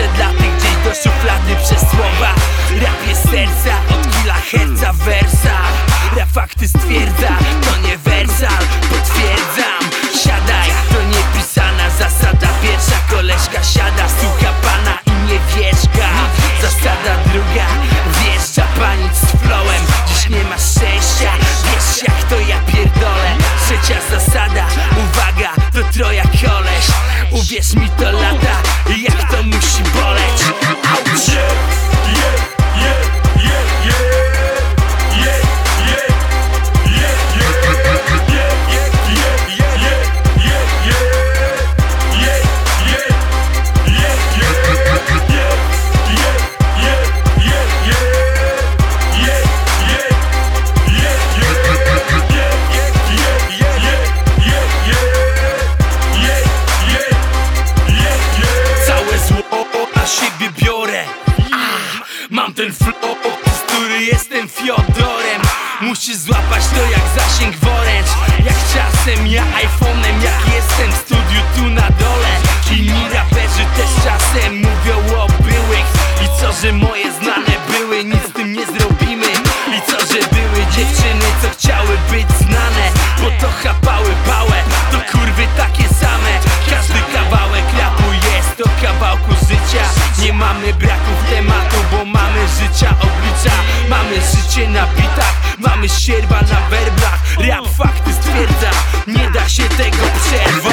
zawsze dla tych dziś do szuflady przez słowa. Rap jest serca, od kilaherca wersa Rap fakty stwierdza, to nie wersal. Uwierz mi to lata, jak to musi boleć z który jestem Fiodorem Musisz złapać to jak zasięg woręcz Jak czasem ja iPhone'em Jak jestem w studiu tu na dole. Inni raperzy też czasem mówią o byłych. I co, że moje znane były Nic z tym nie zrobimy. I co, że były dziewczyny co chciały być tematu, bo mamy życia oblicza. Mamy życie na bitach, mamy sierwa na werblach. Rap fakty stwierdza, nie da się tego przerwać